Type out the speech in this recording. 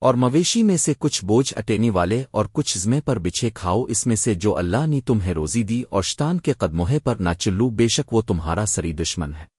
اور مویشی میں سے کچھ بوجھ اٹینے والے اور کچھ زمے پر بچھے کھاؤ اس میں سے جو اللہ نے تمہیں روزی دی اور شتان کے قدموہے پر نہ چلو بے شک وہ تمہارا سری دشمن ہے۔